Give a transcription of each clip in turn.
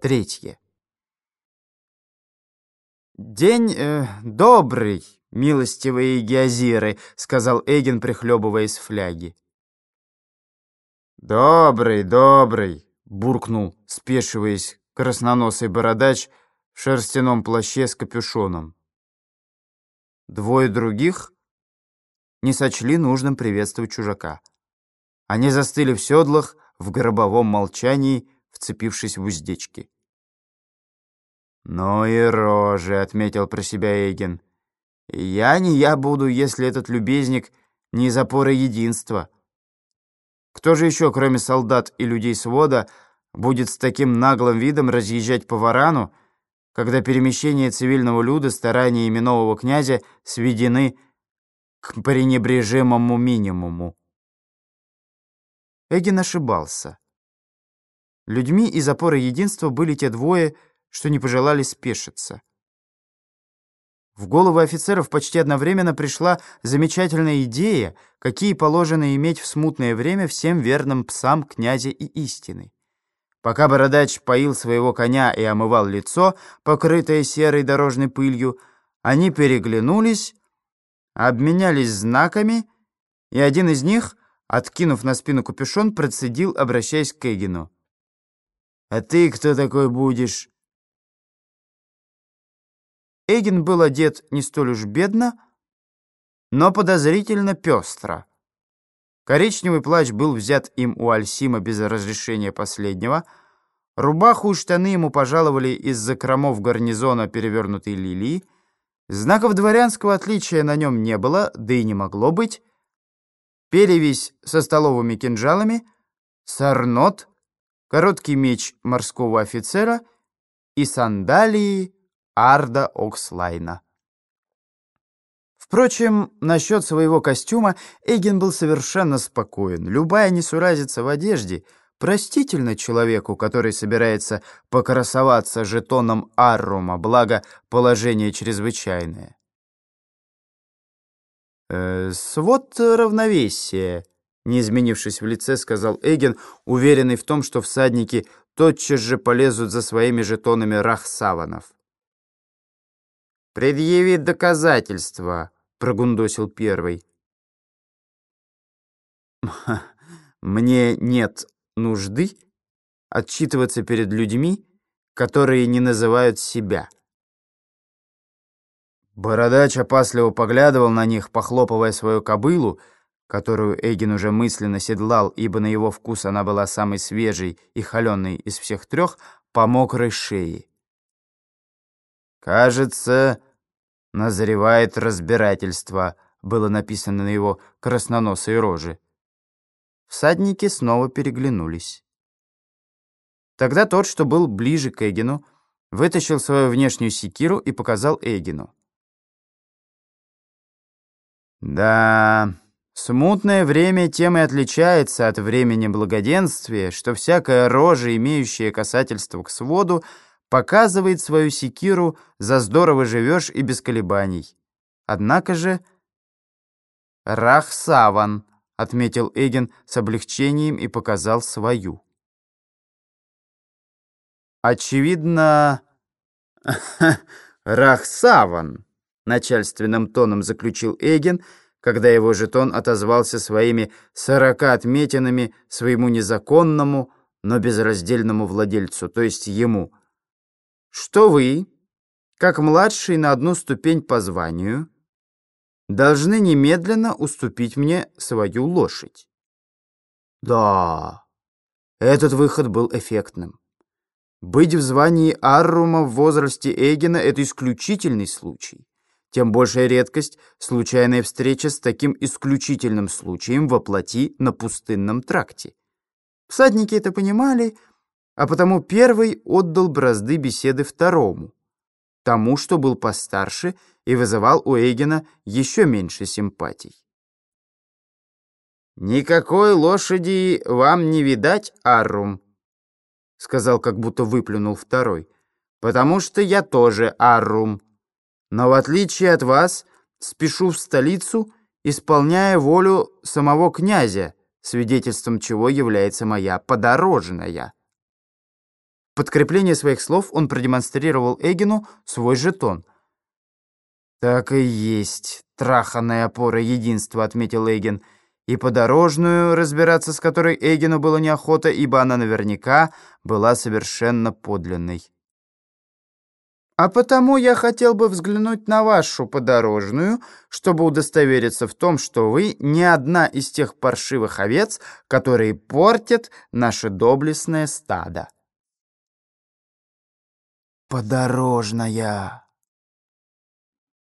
Третье. «День э, добрый, милостивые геозиры», — сказал Эгин, прихлебывая из фляги. «Добрый, добрый», — буркнул, спешиваясь, красноносый бородач в шерстяном плаще с капюшоном. Двое других не сочли нужным приветствовать чужака. Они застыли в седлах в гробовом молчании, вцепившись в уздечки. «Ну и рожи», — отметил про себя Эйген. «Я не я буду, если этот любезник не из опоры единства». Кто же еще, кроме солдат и людей свода, будет с таким наглым видом разъезжать по варану, когда перемещения цивильного люда стараниями нового князя сведены к пренебрежимому минимуму? Эгин ошибался. Людьми из опоры единства были те двое, что не пожелали спешиться. В голову офицеров почти одновременно пришла замечательная идея, какие положено иметь в смутное время всем верным псам князя и истины. Пока бородач поил своего коня и омывал лицо, покрытое серой дорожной пылью, они переглянулись, обменялись знаками, и один из них, откинув на спину капюшон, процедил, обращаясь к Эгину. «А ты кто такой будешь?» Эгин был одет не столь уж бедно, но подозрительно пестро. Коричневый плащ был взят им у Альсима без разрешения последнего. Рубаху и штаны ему пожаловали из закромов гарнизона перевернутой лилии. Знаков дворянского отличия на нем не было, да и не могло быть. Перевесь со столовыми кинжалами, сарнот, короткий меч морского офицера и сандалии Арда Окслайна. Впрочем, насчет своего костюма Эйген был совершенно спокоен. Любая несуразица в одежде простительна человеку, который собирается покрасоваться жетоном Аррума, благо положение чрезвычайное. «Э, «Свод равновесия», — не изменившись в лице, сказал Эйген, уверенный в том, что всадники тотчас же полезут за своими жетонами рахсаванов. «Предъявить доказательства», — прогундосил первый. «Мне нет нужды отчитываться перед людьми, которые не называют себя». Бородач опасливо поглядывал на них, похлопывая свою кобылу, которую Эгин уже мысленно седлал, ибо на его вкус она была самой свежей и холеной из всех трех, по мокрой шее. «Кажется, назревает разбирательство», было написано на его красноносой роже. Всадники снова переглянулись. Тогда тот, что был ближе к Эгину, вытащил свою внешнюю секиру и показал Эгину. «Да, смутное время тем и отличается от времени благоденствия, что всякая рожа, имеющая касательство к своду, — показывает свою секиру за здорово живешь и без колебаний. Однако же... «Рахсаван», — отметил Эгин с облегчением и показал свою. «Очевидно, Рахсаван», — начальственным тоном заключил Эгин, когда его жетон отозвался своими сорока отметинами своему незаконному, но безраздельному владельцу, то есть ему — что вы, как младший на одну ступень по званию, должны немедленно уступить мне свою лошадь. Да, этот выход был эффектным. Быть в звании Аррума в возрасте Эгена — это исключительный случай. Тем большая редкость — случайная встреча с таким исключительным случаем во плоти на пустынном тракте. Всадники это понимали — а потому первый отдал бразды беседы второму, тому, что был постарше и вызывал у Эйгена еще меньше симпатий. «Никакой лошади вам не видать, Аррум», — сказал, как будто выплюнул второй, «потому что я тоже Аррум, но в отличие от вас спешу в столицу, исполняя волю самого князя, свидетельством чего является моя подорожная». Подкрепление своих слов он продемонстрировал Эгину свой жетон. «Так и есть, траханная опора единства», — отметил Эгин. И подорожную, разбираться с которой Эгину было неохота, ибо она наверняка была совершенно подлинной. А потому я хотел бы взглянуть на вашу подорожную, чтобы удостовериться в том, что вы не одна из тех паршивых овец, которые портят наше доблестное стадо. Подорожная.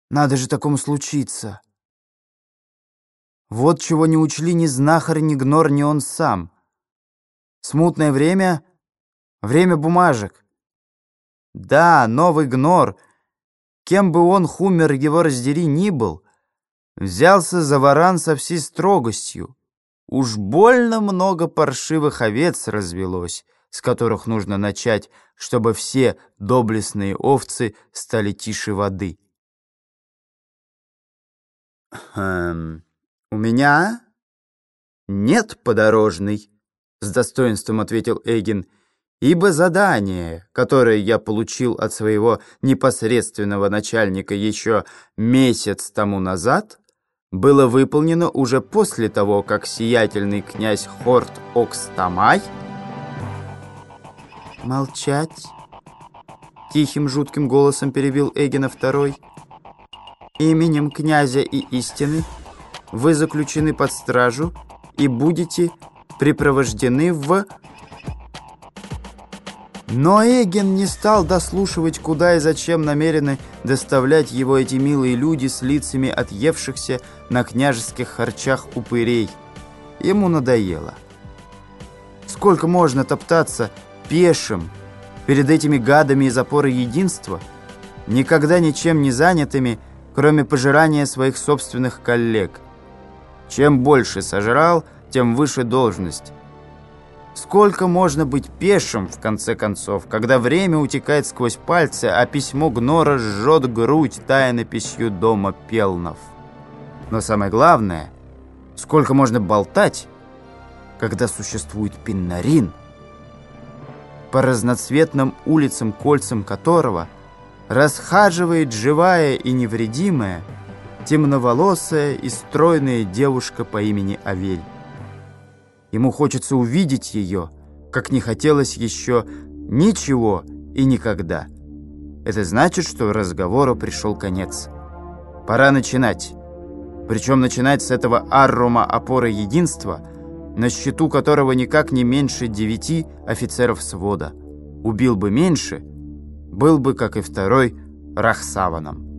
Надо же такому случиться. Вот чего не учли ни знахарь, ни гнор, ни он сам. Смутное время — время бумажек. Да, новый гнор, кем бы он, хумер, его раздери, ни был, взялся за варан со всей строгостью. Уж больно много паршивых овец развелось, с которых нужно начать, чтобы все доблестные овцы стали тише воды. «Хм, у меня нет подорожный», — с достоинством ответил Эгин, — ибо задание, которое я получил от своего непосредственного начальника еще месяц тому назад, было выполнено уже после того, как сиятельный князь Хорт Окстамай... «Молчать!» — тихим жутким голосом перебил Эгина второй. «Именем князя и истины вы заключены под стражу и будете припровождены в но Эгин не стал дослушивать, куда и зачем намерены доставлять его эти милые люди с лицами отъевшихся на княжеских харчах упырей. Ему надоело. Сколько можно топтаться пешим перед этими гадами из опоры единства, никогда ничем не занятыми, кроме пожирания своих собственных коллег. Чем больше сожрал, тем выше должность. Сколько можно быть пешим, в конце концов, когда время утекает сквозь пальцы, а письмо Гнора жжет грудь тайнописью дома Пелнов? Но самое главное, сколько можно болтать, когда существует пиннарин, по разноцветным улицам-кольцам которого расхаживает живая и невредимая, темноволосая и стройная девушка по имени Авель. Ему хочется увидеть ее, как не хотелось еще ничего и никогда. Это значит, что разговору пришел конец. Пора начинать. Причем начинать с этого аррума опоры единства, на счету которого никак не меньше девяти офицеров свода. Убил бы меньше, был бы, как и второй, Рахсаваном.